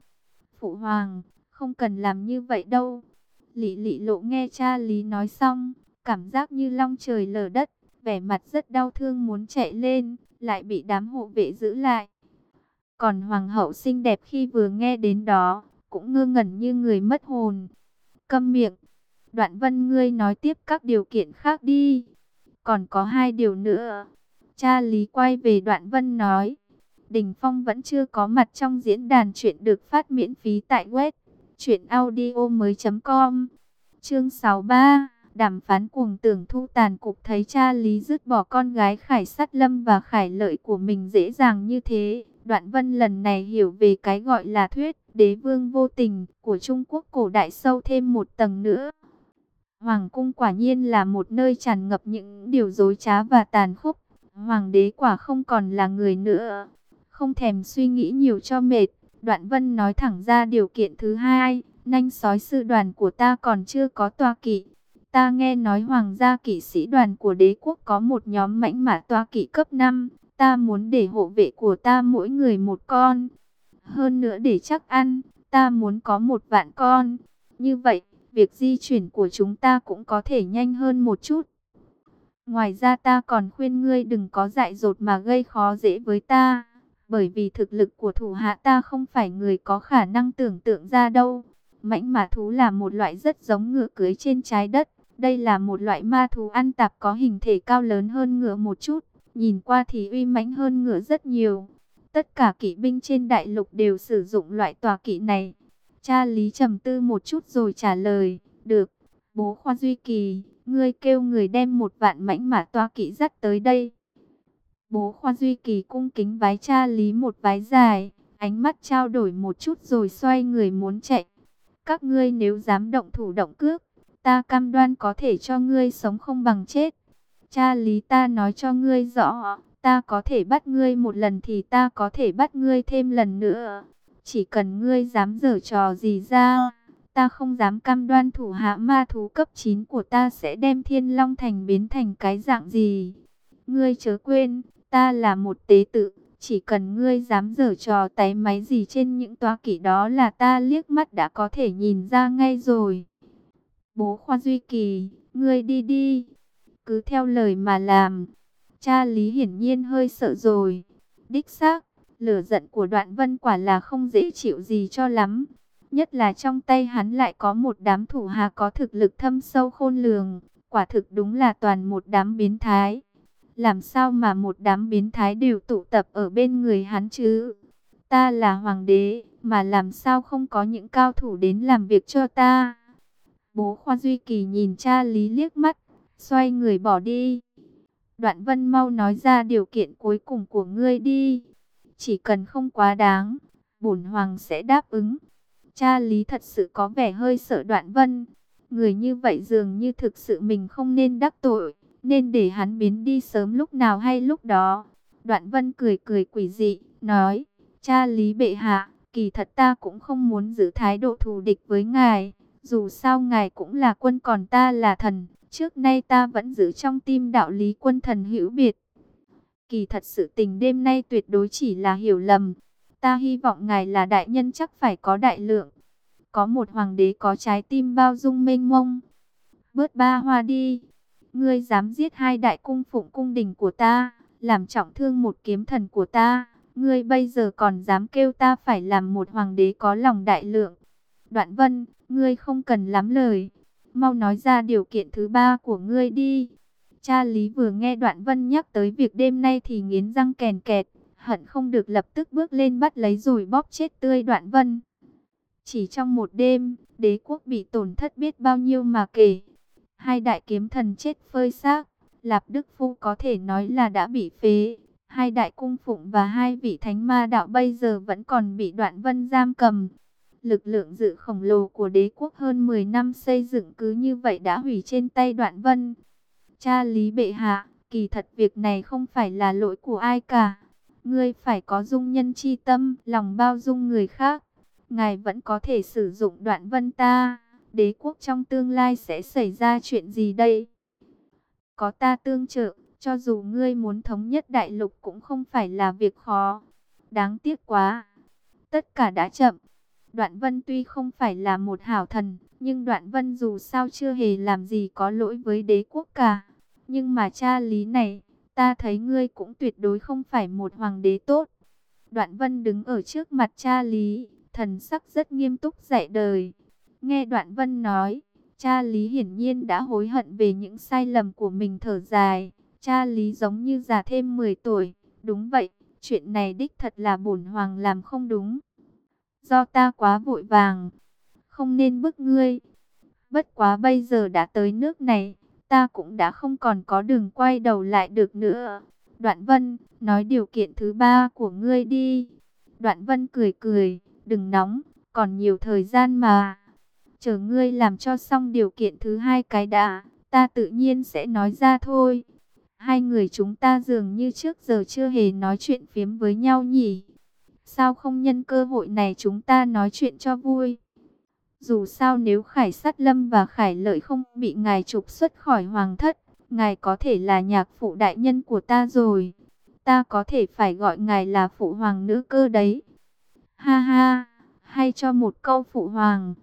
Phụ hoàng, không cần làm như vậy đâu. Lị lị lộ nghe cha Lý nói xong, cảm giác như long trời lở đất, vẻ mặt rất đau thương muốn chạy lên, lại bị đám hộ vệ giữ lại. Còn hoàng hậu xinh đẹp khi vừa nghe đến đó, cũng ngơ ngẩn như người mất hồn. Câm miệng, Đoạn vân ngươi nói tiếp các điều kiện khác đi. Còn có hai điều nữa. Cha Lý quay về đoạn vân nói. Đình Phong vẫn chưa có mặt trong diễn đàn chuyện được phát miễn phí tại web. Chuyện audio mới com. Chương 63. Đàm phán cuồng tưởng thu tàn cục thấy cha Lý dứt bỏ con gái Khải Sát Lâm và Khải Lợi của mình dễ dàng như thế. Đoạn vân lần này hiểu về cái gọi là thuyết đế vương vô tình của Trung Quốc cổ đại sâu thêm một tầng nữa. Hoàng cung quả nhiên là một nơi tràn ngập những điều dối trá và tàn khốc. Hoàng đế quả không còn là người nữa. Không thèm suy nghĩ nhiều cho mệt. Đoạn vân nói thẳng ra điều kiện thứ hai. Nanh sói sư đoàn của ta còn chưa có toa kỵ. Ta nghe nói hoàng gia kỵ sĩ đoàn của đế quốc có một nhóm mãnh mã toa kỵ cấp 5. Ta muốn để hộ vệ của ta mỗi người một con. Hơn nữa để chắc ăn, ta muốn có một vạn con. Như vậy, việc di chuyển của chúng ta cũng có thể nhanh hơn một chút. Ngoài ra ta còn khuyên ngươi đừng có dại dột mà gây khó dễ với ta, bởi vì thực lực của thủ hạ ta không phải người có khả năng tưởng tượng ra đâu. Mãnh mã thú là một loại rất giống ngựa cưới trên trái đất, đây là một loại ma thú ăn tạp có hình thể cao lớn hơn ngựa một chút, nhìn qua thì uy mãnh hơn ngựa rất nhiều. Tất cả kỵ binh trên đại lục đều sử dụng loại tòa kỵ này. Cha Lý trầm tư một chút rồi trả lời, được, bố Khoa Duy Kỳ, ngươi kêu người đem một vạn mãnh mã toa kỵ dắt tới đây. Bố Khoa Duy Kỳ cung kính vái cha Lý một vái dài, ánh mắt trao đổi một chút rồi xoay người muốn chạy. Các ngươi nếu dám động thủ động cước, ta cam đoan có thể cho ngươi sống không bằng chết. Cha Lý ta nói cho ngươi rõ, ta có thể bắt ngươi một lần thì ta có thể bắt ngươi thêm lần nữa. Chỉ cần ngươi dám dở trò gì ra, ta không dám cam đoan thủ hạ ma thú cấp 9 của ta sẽ đem thiên long thành biến thành cái dạng gì. Ngươi chớ quên, ta là một tế tự, chỉ cần ngươi dám dở trò tái máy gì trên những toa kỷ đó là ta liếc mắt đã có thể nhìn ra ngay rồi. Bố Khoa Duy Kỳ, ngươi đi đi, cứ theo lời mà làm. Cha Lý hiển nhiên hơi sợ rồi. Đích xác, lửa giận của đoạn vân quả là không dễ chịu gì cho lắm. Nhất là trong tay hắn lại có một đám thủ hà có thực lực thâm sâu khôn lường. Quả thực đúng là toàn một đám biến thái. Làm sao mà một đám biến thái đều tụ tập ở bên người hắn chứ? Ta là hoàng đế, mà làm sao không có những cao thủ đến làm việc cho ta? Bố Khoa Duy Kỳ nhìn cha Lý liếc mắt, xoay người bỏ đi. Đoạn vân mau nói ra điều kiện cuối cùng của ngươi đi. Chỉ cần không quá đáng, bổn hoàng sẽ đáp ứng. Cha Lý thật sự có vẻ hơi sợ đoạn vân. Người như vậy dường như thực sự mình không nên đắc tội, nên để hắn biến đi sớm lúc nào hay lúc đó. Đoạn vân cười cười quỷ dị, nói, cha Lý bệ hạ, kỳ thật ta cũng không muốn giữ thái độ thù địch với ngài. Dù sao ngài cũng là quân còn ta là thần, trước nay ta vẫn giữ trong tim đạo lý quân thần hữu biệt. Kỳ thật sự tình đêm nay tuyệt đối chỉ là hiểu lầm. Ta hy vọng ngài là đại nhân chắc phải có đại lượng. Có một hoàng đế có trái tim bao dung mênh mông. Bớt ba hoa đi. Ngươi dám giết hai đại cung phụng cung đình của ta, làm trọng thương một kiếm thần của ta. Ngươi bây giờ còn dám kêu ta phải làm một hoàng đế có lòng đại lượng. Đoạn vân, ngươi không cần lắm lời. Mau nói ra điều kiện thứ ba của ngươi đi. Cha Lý vừa nghe Đoạn Vân nhắc tới việc đêm nay thì nghiến răng kèn kẹt, hận không được lập tức bước lên bắt lấy rồi bóp chết tươi Đoạn Vân. Chỉ trong một đêm, đế quốc bị tổn thất biết bao nhiêu mà kể. Hai đại kiếm thần chết phơi xác, Lạp Đức Phu có thể nói là đã bị phế. Hai đại cung phụng và hai vị thánh ma đạo bây giờ vẫn còn bị Đoạn Vân giam cầm. Lực lượng dự khổng lồ của đế quốc hơn 10 năm xây dựng cứ như vậy đã hủy trên tay đoạn vân. Cha Lý Bệ Hạ, kỳ thật việc này không phải là lỗi của ai cả. Ngươi phải có dung nhân chi tâm, lòng bao dung người khác. Ngài vẫn có thể sử dụng đoạn vân ta. Đế quốc trong tương lai sẽ xảy ra chuyện gì đây? Có ta tương trợ, cho dù ngươi muốn thống nhất đại lục cũng không phải là việc khó. Đáng tiếc quá. Tất cả đã chậm. Đoạn Vân tuy không phải là một hảo thần, nhưng Đoạn Vân dù sao chưa hề làm gì có lỗi với đế quốc cả. Nhưng mà cha lý này, ta thấy ngươi cũng tuyệt đối không phải một hoàng đế tốt. Đoạn Vân đứng ở trước mặt cha lý, thần sắc rất nghiêm túc dạy đời. Nghe Đoạn Vân nói, cha lý hiển nhiên đã hối hận về những sai lầm của mình thở dài. Cha lý giống như già thêm 10 tuổi, đúng vậy, chuyện này đích thật là bổn hoàng làm không đúng do ta quá vội vàng, không nên bức ngươi. Bất quá bây giờ đã tới nước này, ta cũng đã không còn có đường quay đầu lại được nữa. Đoạn Vân, nói điều kiện thứ ba của ngươi đi. Đoạn Vân cười cười, đừng nóng, còn nhiều thời gian mà. Chờ ngươi làm cho xong điều kiện thứ hai cái đã, ta tự nhiên sẽ nói ra thôi. Hai người chúng ta dường như trước giờ chưa hề nói chuyện phiếm với nhau nhỉ. Sao không nhân cơ hội này chúng ta nói chuyện cho vui? Dù sao nếu Khải Sát Lâm và Khải Lợi không bị ngài trục xuất khỏi hoàng thất, ngài có thể là nhạc phụ đại nhân của ta rồi. Ta có thể phải gọi ngài là phụ hoàng nữ cơ đấy. Ha ha, hay cho một câu phụ hoàng.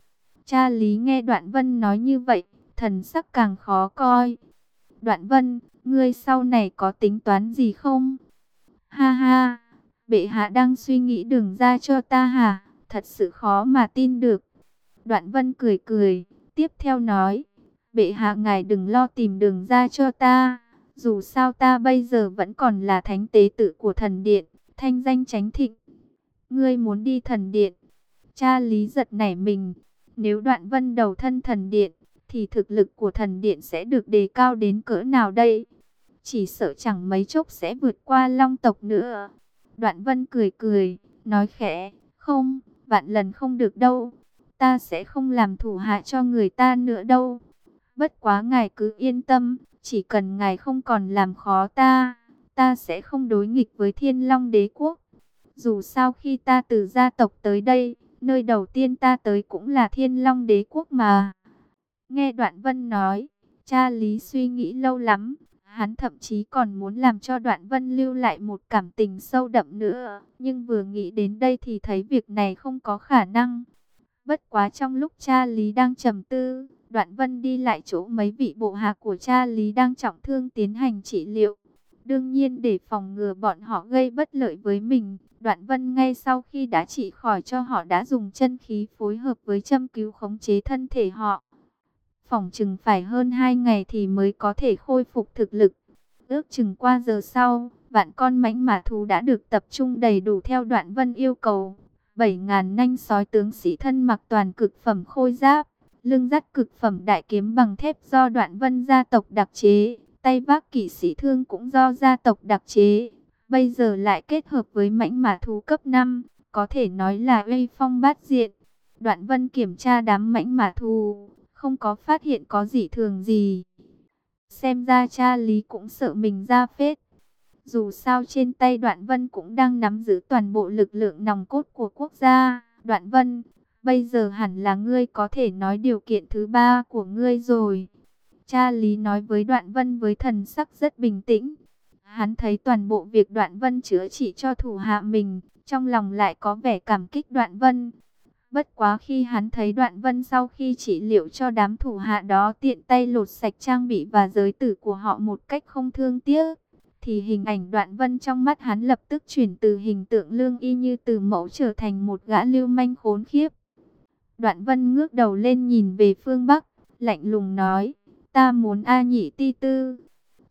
Cha Lý nghe Đoạn Vân nói như vậy, thần sắc càng khó coi. Đoạn Vân, ngươi sau này có tính toán gì không? Ha ha bệ hạ đang suy nghĩ đường ra cho ta hả? Thật sự khó mà tin được. Đoạn vân cười cười, tiếp theo nói, bệ hạ ngài đừng lo tìm đường ra cho ta. Dù sao ta bây giờ vẫn còn là thánh tế tự của thần điện, thanh danh tránh thịnh. Ngươi muốn đi thần điện. Cha lý giật nảy mình. Nếu đoạn vân đầu thân thần điện, thì thực lực của thần điện sẽ được đề cao đến cỡ nào đây? Chỉ sợ chẳng mấy chốc sẽ vượt qua long tộc nữa. Đoạn vân cười cười, nói khẽ, không, vạn lần không được đâu. Ta sẽ không làm thủ hạ cho người ta nữa đâu. Bất quá ngài cứ yên tâm, chỉ cần ngài không còn làm khó ta, ta sẽ không đối nghịch với thiên long đế quốc. Dù sao khi ta từ gia tộc tới đây, nơi đầu tiên ta tới cũng là thiên long đế quốc mà. Nghe đoạn vân nói, cha lý suy nghĩ lâu lắm, hắn thậm chí còn muốn làm cho đoạn vân lưu lại một cảm tình sâu đậm nữa. Nhưng vừa nghĩ đến đây thì thấy việc này không có khả năng. Bất quá trong lúc cha lý đang trầm tư, đoạn vân đi lại chỗ mấy vị bộ hạ của cha lý đang trọng thương tiến hành trị liệu. Đương nhiên để phòng ngừa bọn họ gây bất lợi với mình, Đoạn Vân ngay sau khi đã trị khỏi cho họ đã dùng chân khí phối hợp với châm cứu khống chế thân thể họ. Phòng chừng phải hơn 2 ngày thì mới có thể khôi phục thực lực. Ước chừng qua giờ sau, vạn con mãnh mã thú đã được tập trung đầy đủ theo Đoạn Vân yêu cầu. 7.000 nanh sói tướng sĩ thân mặc toàn cực phẩm khôi giáp, lưng dắt cực phẩm đại kiếm bằng thép do Đoạn Vân gia tộc đặc chế tay vác kỵ sĩ thương cũng do gia tộc đặc chế. Bây giờ lại kết hợp với mãnh mã thú cấp 5, có thể nói là uy phong bát diện. Đoạn vân kiểm tra đám mãnh mã thú, không có phát hiện có gì thường gì. Xem ra cha lý cũng sợ mình ra phết. Dù sao trên tay đoạn vân cũng đang nắm giữ toàn bộ lực lượng nòng cốt của quốc gia. Đoạn vân, bây giờ hẳn là ngươi có thể nói điều kiện thứ ba của ngươi rồi. Cha Lý nói với Đoạn Vân với thần sắc rất bình tĩnh. Hắn thấy toàn bộ việc Đoạn Vân chữa trị cho thủ hạ mình, trong lòng lại có vẻ cảm kích Đoạn Vân. Bất quá khi hắn thấy Đoạn Vân sau khi trị liệu cho đám thủ hạ đó tiện tay lột sạch trang bị và giới tử của họ một cách không thương tiếc, thì hình ảnh Đoạn Vân trong mắt hắn lập tức chuyển từ hình tượng lương y như từ mẫu trở thành một gã lưu manh khốn khiếp. Đoạn Vân ngước đầu lên nhìn về phương Bắc, lạnh lùng nói, Ta muốn A Nhị Ti Tư.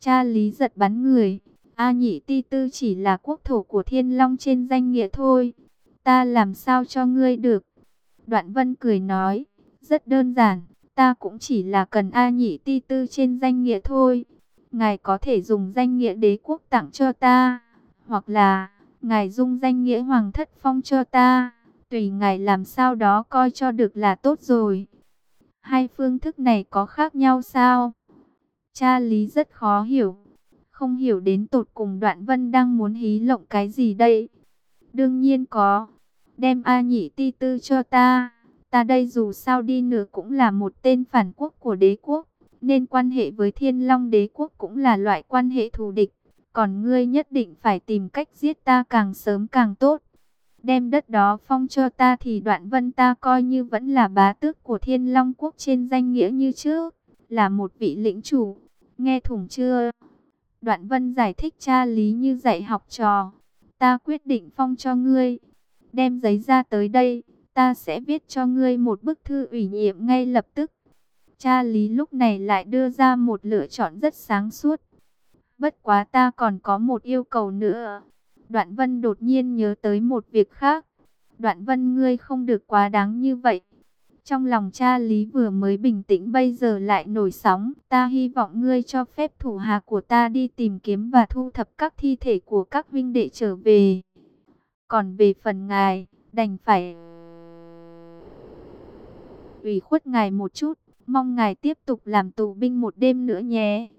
Cha Lý giật bắn người. A Nhị Ti Tư chỉ là quốc thổ của Thiên Long trên danh nghĩa thôi. Ta làm sao cho ngươi được? Đoạn Vân cười nói. Rất đơn giản. Ta cũng chỉ là cần A Nhị Ti Tư trên danh nghĩa thôi. Ngài có thể dùng danh nghĩa đế quốc tặng cho ta. Hoặc là, ngài dung danh nghĩa hoàng thất phong cho ta. Tùy ngài làm sao đó coi cho được là tốt rồi. Hai phương thức này có khác nhau sao? Cha lý rất khó hiểu. Không hiểu đến tột cùng đoạn vân đang muốn hí lộng cái gì đây? Đương nhiên có. Đem A nhị ti tư cho ta. Ta đây dù sao đi nữa cũng là một tên phản quốc của đế quốc. Nên quan hệ với thiên long đế quốc cũng là loại quan hệ thù địch. Còn ngươi nhất định phải tìm cách giết ta càng sớm càng tốt đem đất đó phong cho ta thì đoạn vân ta coi như vẫn là bá tước của thiên long quốc trên danh nghĩa như trước, là một vị lĩnh chủ. Nghe thủng chưa? Đoạn vân giải thích cha lý như dạy học trò. Ta quyết định phong cho ngươi. Đem giấy ra tới đây, ta sẽ viết cho ngươi một bức thư ủy nhiệm ngay lập tức. Cha lý lúc này lại đưa ra một lựa chọn rất sáng suốt. Bất quá ta còn có một yêu cầu nữa. Đoạn vân đột nhiên nhớ tới một việc khác. Đoạn vân ngươi không được quá đáng như vậy. Trong lòng cha Lý vừa mới bình tĩnh bây giờ lại nổi sóng. Ta hy vọng ngươi cho phép thủ hạ của ta đi tìm kiếm và thu thập các thi thể của các vinh đệ trở về. Còn về phần ngài, đành phải ủy khuất ngài một chút. Mong ngài tiếp tục làm tù binh một đêm nữa nhé.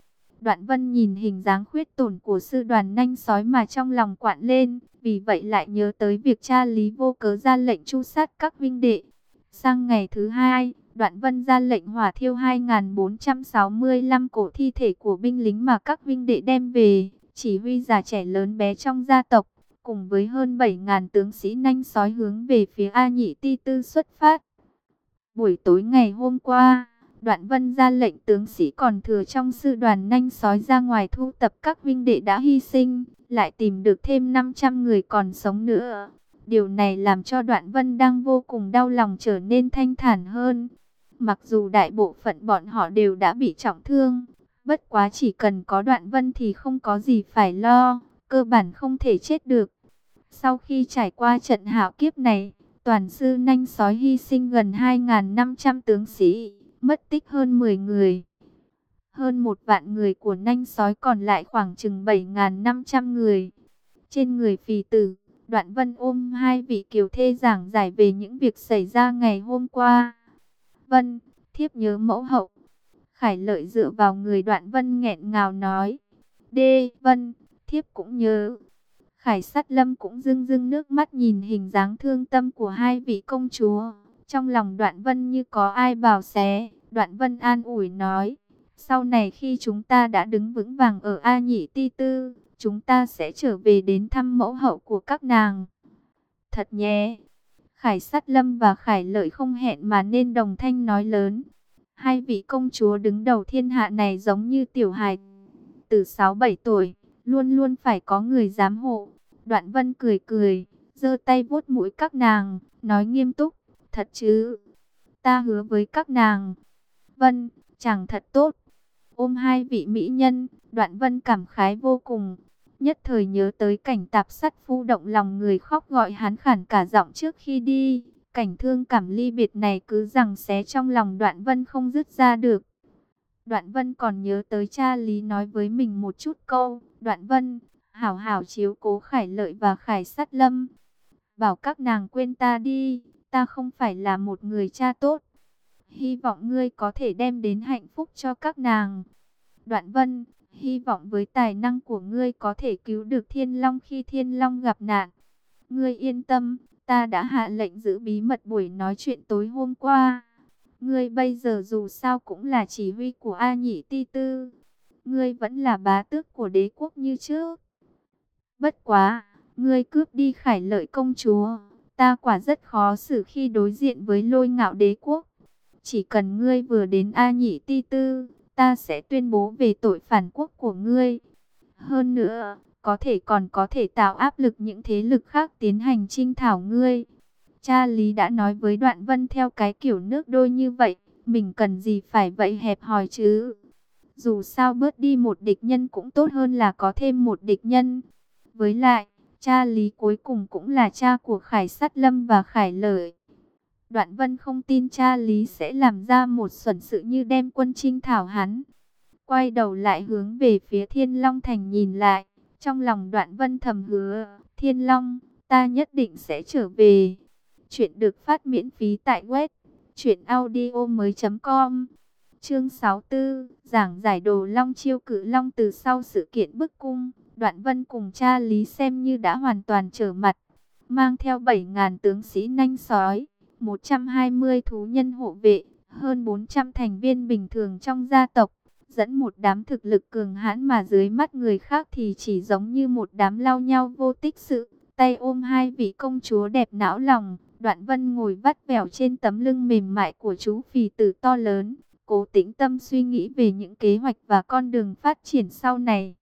Đoạn vân nhìn hình dáng khuyết tổn của sư đoàn nanh sói mà trong lòng quặn lên, vì vậy lại nhớ tới việc cha Lý vô cớ ra lệnh chu sát các vinh đệ. Sang ngày thứ hai, đoạn vân ra lệnh hỏa thiêu 2.465 cổ thi thể của binh lính mà các vinh đệ đem về, chỉ huy già trẻ lớn bé trong gia tộc, cùng với hơn 7.000 tướng sĩ nanh sói hướng về phía A Nhị Ti Tư xuất phát. Buổi tối ngày hôm qua, Đoạn vân ra lệnh tướng sĩ còn thừa trong sư đoàn nhanh sói ra ngoài thu tập các vinh đệ đã hy sinh, lại tìm được thêm 500 người còn sống nữa. Điều này làm cho đoạn vân đang vô cùng đau lòng trở nên thanh thản hơn. Mặc dù đại bộ phận bọn họ đều đã bị trọng thương, bất quá chỉ cần có đoạn vân thì không có gì phải lo, cơ bản không thể chết được. Sau khi trải qua trận hạo kiếp này, toàn sư nhanh sói hy sinh gần 2.500 tướng sĩ mất tích hơn 10 người. Hơn một vạn người của nanh sói còn lại khoảng chừng 7.500 người. Trên người phì tử, đoạn vân ôm hai vị kiều thê giảng giải về những việc xảy ra ngày hôm qua. Vân, thiếp nhớ mẫu hậu. Khải lợi dựa vào người đoạn vân nghẹn ngào nói. Đê, vân, thiếp cũng nhớ. Khải sát lâm cũng dưng dưng nước mắt nhìn hình dáng thương tâm của hai vị công chúa. Trong lòng đoạn vân như có ai bào xé, đoạn vân an ủi nói. Sau này khi chúng ta đã đứng vững vàng ở A Nhị Ti Tư, chúng ta sẽ trở về đến thăm mẫu hậu của các nàng. Thật nhé! Khải sát lâm và Khải lợi không hẹn mà nên đồng thanh nói lớn. Hai vị công chúa đứng đầu thiên hạ này giống như tiểu hài. Từ 6-7 tuổi, luôn luôn phải có người giám hộ. Đoạn vân cười cười, giơ tay vuốt mũi các nàng, nói nghiêm túc, thật chứ. Ta hứa với các nàng. Vân, chẳng thật tốt. Ôm hai vị mỹ nhân, đoạn vân cảm khái vô cùng. Nhất thời nhớ tới cảnh tạp sắt phu động lòng người khóc gọi hắn khản cả giọng trước khi đi. Cảnh thương cảm ly biệt này cứ rằng xé trong lòng đoạn vân không dứt ra được. Đoạn vân còn nhớ tới cha Lý nói với mình một chút câu. Đoạn vân, hảo hảo chiếu cố khải lợi và khải sát lâm. Bảo các nàng quên ta đi, ta không phải là một người cha tốt. Hy vọng ngươi có thể đem đến hạnh phúc cho các nàng. Đoạn vân, hy vọng với tài năng của ngươi có thể cứu được thiên long khi thiên long gặp nạn. Ngươi yên tâm, ta đã hạ lệnh giữ bí mật buổi nói chuyện tối hôm qua. Ngươi bây giờ dù sao cũng là chỉ huy của A Nhị Ti Tư. Ngươi vẫn là bá tước của đế quốc như trước. Bất quá, ngươi cướp đi khải lợi công chúa. Ta quả rất khó xử khi đối diện với lôi ngạo đế quốc. Chỉ cần ngươi vừa đến A Nhị Ti Tư, ta sẽ tuyên bố về tội phản quốc của ngươi. Hơn nữa, có thể còn có thể tạo áp lực những thế lực khác tiến hành trinh thảo ngươi. Cha Lý đã nói với Đoạn Vân theo cái kiểu nước đôi như vậy, mình cần gì phải vậy hẹp hòi chứ. Dù sao bớt đi một địch nhân cũng tốt hơn là có thêm một địch nhân. Với lại, cha Lý cuối cùng cũng là cha của Khải Sát Lâm và Khải Lợi. Đoạn Vân không tin cha Lý sẽ làm ra một xuẩn sự như đem quân trinh thảo hắn. Quay đầu lại hướng về phía Thiên Long Thành nhìn lại. Trong lòng Đoạn Vân thầm hứa, Thiên Long, ta nhất định sẽ trở về. Chuyện được phát miễn phí tại web truyệnaudiomoi.com. Chương 64, giảng giải đồ Long chiêu cử Long từ sau sự kiện bức cung, Đoạn Vân cùng cha Lý xem như đã hoàn toàn trở mặt, mang theo 7000 tướng sĩ nanh sói, 120 thú nhân hộ vệ, hơn 400 thành viên bình thường trong gia tộc, dẫn một đám thực lực cường hãn mà dưới mắt người khác thì chỉ giống như một đám lao nhau vô tích sự, tay ôm hai vị công chúa đẹp não lòng. Đoạn vân ngồi vắt vẻo trên tấm lưng mềm mại của chú phì tử to lớn, cố tĩnh tâm suy nghĩ về những kế hoạch và con đường phát triển sau này.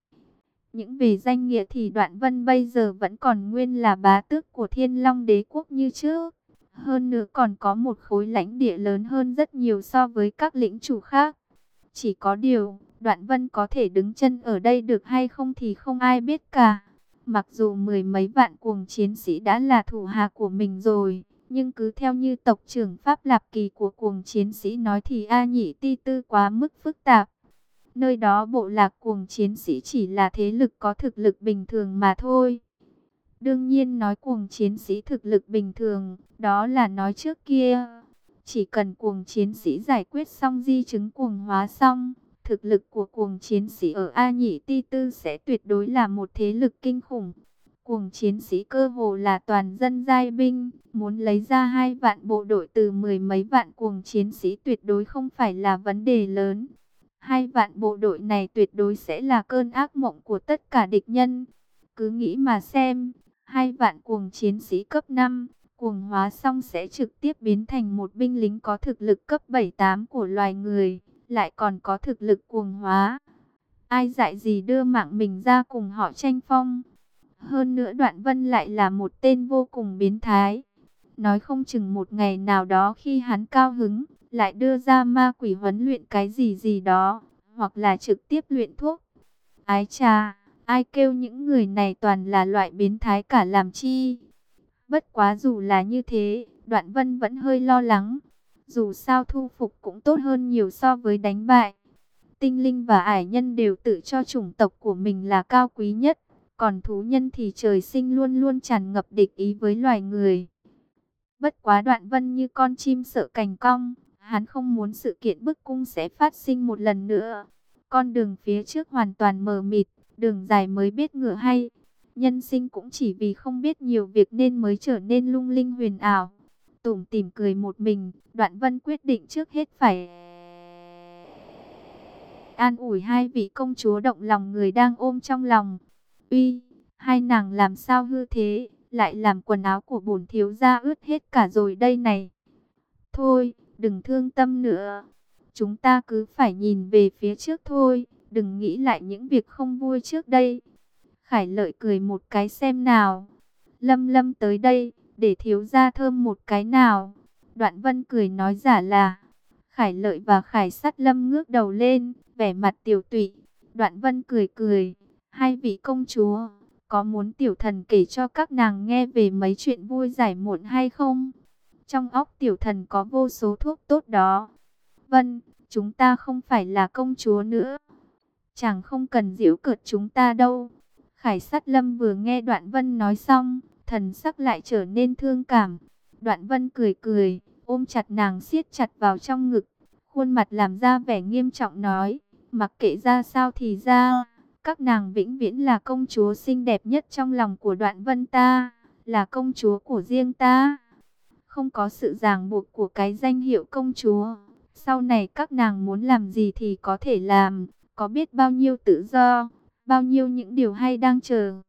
Những về danh nghĩa thì Đoạn Vân bây giờ vẫn còn nguyên là bá tước của Thiên Long đế quốc như trước. Hơn nữa còn có một khối lãnh địa lớn hơn rất nhiều so với các lĩnh chủ khác. Chỉ có điều, Đoạn Vân có thể đứng chân ở đây được hay không thì không ai biết cả. Mặc dù mười mấy vạn cuồng chiến sĩ đã là thủ hạ của mình rồi, nhưng cứ theo như tộc trưởng Pháp Lạp Kỳ của cuồng chiến sĩ nói thì A Nhị Ti Tư quá mức phức tạp. Nơi đó bộ lạc cuồng chiến sĩ chỉ là thế lực có thực lực bình thường mà thôi. Đương nhiên nói cuồng chiến sĩ thực lực bình thường, đó là nói trước kia. Chỉ cần cuồng chiến sĩ giải quyết xong di chứng cuồng hóa xong, thực lực của cuồng chiến sĩ ở A Nhĩ Ti Tư sẽ tuyệt đối là một thế lực kinh khủng. Cuồng chiến sĩ cơ hồ là toàn dân giai binh, muốn lấy ra hai vạn bộ đội từ mười mấy vạn cuồng chiến sĩ tuyệt đối không phải là vấn đề lớn. Hai vạn bộ đội này tuyệt đối sẽ là cơn ác mộng của tất cả địch nhân. Cứ nghĩ mà xem, hai vạn cuồng chiến sĩ cấp 5, cuồng hóa xong sẽ trực tiếp biến thành một binh lính có thực lực cấp 7-8 của loài người, lại còn có thực lực cuồng hóa. Ai dạy gì đưa mạng mình ra cùng họ tranh phong. Hơn nữa Đoạn Vân lại là một tên vô cùng biến thái. Nói không chừng một ngày nào đó khi hắn cao hứng, lại đưa ra ma quỷ huấn luyện cái gì gì đó, hoặc là trực tiếp luyện thuốc. Ái cha, ai kêu những người này toàn là loại biến thái cả làm chi. Bất quá dù là như thế, Đoạn Vân vẫn hơi lo lắng. Dù sao thu phục cũng tốt hơn nhiều so với đánh bại. Tinh linh và ải nhân đều tự cho chủng tộc của mình là cao quý nhất. Còn thú nhân thì trời sinh luôn luôn tràn ngập địch ý với loài người. Bất quá đoạn vân như con chim sợ cành cong. Hắn không muốn sự kiện bức cung sẽ phát sinh một lần nữa. Con đường phía trước hoàn toàn mờ mịt, đường dài mới biết ngựa hay. Nhân sinh cũng chỉ vì không biết nhiều việc nên mới trở nên lung linh huyền ảo. tùng tìm cười một mình, Đoạn Vân quyết định trước hết phải an ủi hai vị công chúa động lòng người đang ôm trong lòng. Uy, hai nàng làm sao hư thế, lại làm quần áo của bổn thiếu gia ướt hết cả rồi đây này. Thôi, đừng thương tâm nữa. Chúng ta cứ phải nhìn về phía trước thôi, đừng nghĩ lại những việc không vui trước đây. Khải lợi cười một cái xem nào. Lâm lâm tới đây, để thiếu gia thơm một cái nào. Đoạn vân cười nói giả là. Khải lợi và khải sát lâm ngước đầu lên, vẻ mặt tiểu tụy. Đoạn vân cười cười. Hai vị công chúa, có muốn tiểu thần kể cho các nàng nghe về mấy chuyện vui giải muộn hay không? Trong óc tiểu thần có vô số thuốc tốt đó. Vân, chúng ta không phải là công chúa nữa chàng không cần giễu cợt chúng ta đâu. Khải sát lâm vừa nghe đoạn vân nói xong, thần sắc lại trở nên thương cảm. Đoạn vân cười cười, ôm chặt nàng siết chặt vào trong ngực. Khuôn mặt làm ra vẻ nghiêm trọng nói, mặc kệ ra sao thì ra, các nàng vĩnh viễn là công chúa xinh đẹp nhất trong lòng của đoạn vân ta, là công chúa của riêng ta. Không có sự ràng buộc của cái danh hiệu công chúa, sau này các nàng muốn làm gì thì có thể làm, có biết bao nhiêu tự do, bao nhiêu những điều hay đang chờ.